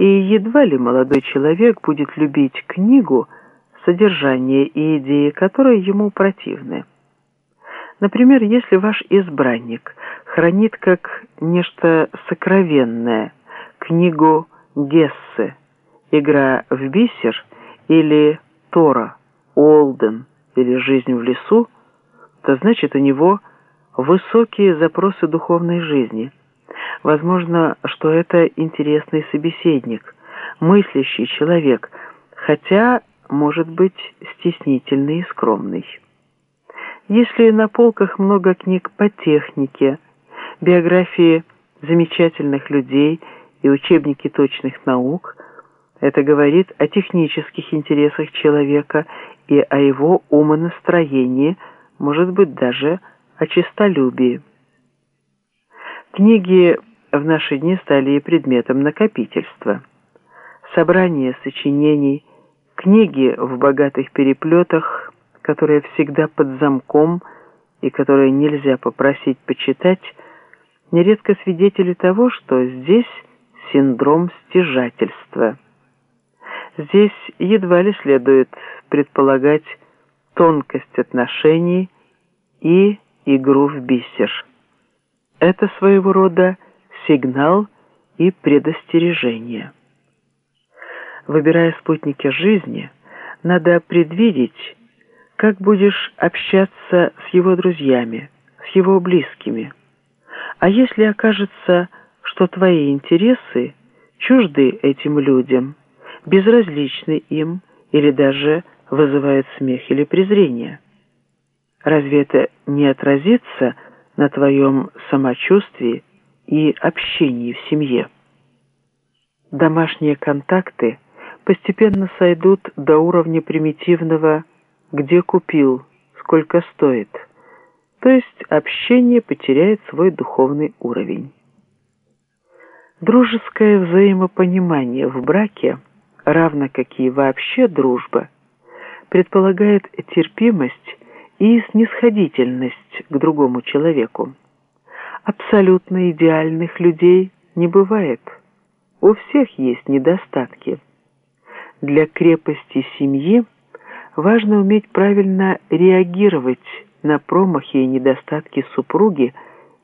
и едва ли молодой человек будет любить книгу, содержание и идеи которой ему противны. Например, если ваш избранник хранит как нечто сокровенное книгу Гессе «Игра в бисер» или «Тора», «Олден» или «Жизнь в лесу», то значит у него высокие запросы духовной жизни. Возможно, что это интересный собеседник, мыслящий человек, хотя, может быть, стеснительный и скромный. Если на полках много книг по технике, биографии замечательных людей и учебники точных наук, это говорит о технических интересах человека и о его умонастроении, может быть, даже о честолюбии. Книги в наши дни стали и предметом накопительства. Собрания сочинений, книги в богатых переплетах, которые всегда под замком и которые нельзя попросить почитать, нередко свидетели того, что здесь синдром стяжательства. Здесь едва ли следует предполагать тонкость отношений и игру в бисер. Это своего рода сигнал и предостережение. Выбирая спутники жизни, надо предвидеть, как будешь общаться с его друзьями, с его близкими. А если окажется, что твои интересы чужды этим людям, безразличны им или даже вызывают смех или презрение – Разве это не отразится на твоем самочувствии и общении в семье? Домашние контакты постепенно сойдут до уровня примитивного «где купил», «сколько стоит», то есть общение потеряет свой духовный уровень. Дружеское взаимопонимание в браке, равно как и вообще дружба, предполагает терпимость и снисходительность к другому человеку. Абсолютно идеальных людей не бывает. У всех есть недостатки. Для крепости семьи важно уметь правильно реагировать на промахи и недостатки супруги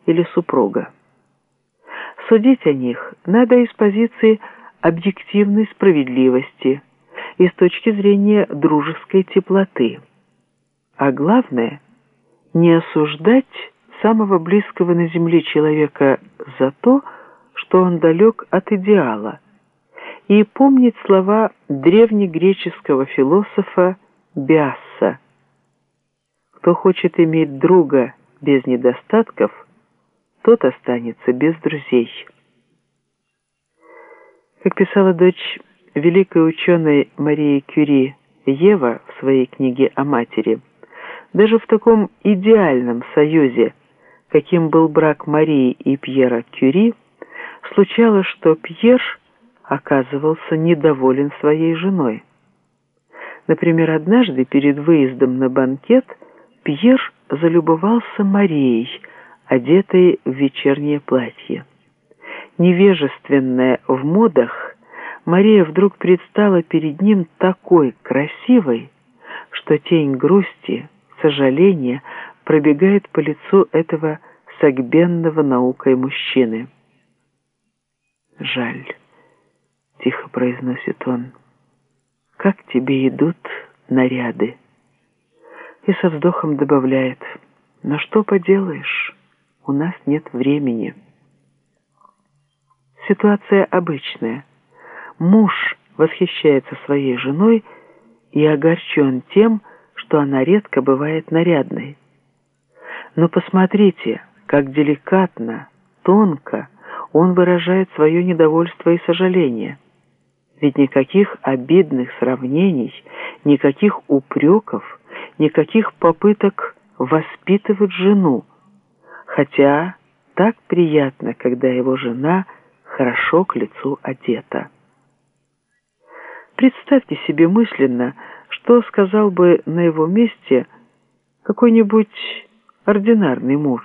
или супруга. Судить о них надо из позиции объективной справедливости и с точки зрения дружеской теплоты – а главное, не осуждать самого близкого на земле человека за то, что он далек от идеала, и помнить слова древнегреческого философа Биасса. Кто хочет иметь друга без недостатков, тот останется без друзей. Как писала дочь великой ученой Марии Кюри Ева в своей книге о матери – даже в таком идеальном союзе, каким был брак Марии и Пьера Кюри, случалось, что Пьер оказывался недоволен своей женой. Например, однажды перед выездом на банкет Пьер залюбовался Марией, одетой в вечернее платье. Невежественная в модах, Мария вдруг предстала перед ним такой красивой, что тень грусти – сожаление пробегает по лицу этого согбенного наукой мужчины. «Жаль», — тихо произносит он, — «как тебе идут наряды?» И со вздохом добавляет, «Но что поделаешь, у нас нет времени». Ситуация обычная. Муж восхищается своей женой и огорчен тем, что она редко бывает нарядной. Но посмотрите, как деликатно, тонко он выражает свое недовольство и сожаление. Ведь никаких обидных сравнений, никаких упреков, никаких попыток воспитывать жену, хотя так приятно, когда его жена хорошо к лицу одета. Представьте себе мысленно, что сказал бы на его месте какой-нибудь ординарный муж,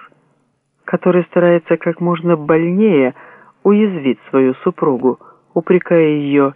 который старается как можно больнее уязвить свою супругу, упрекая ее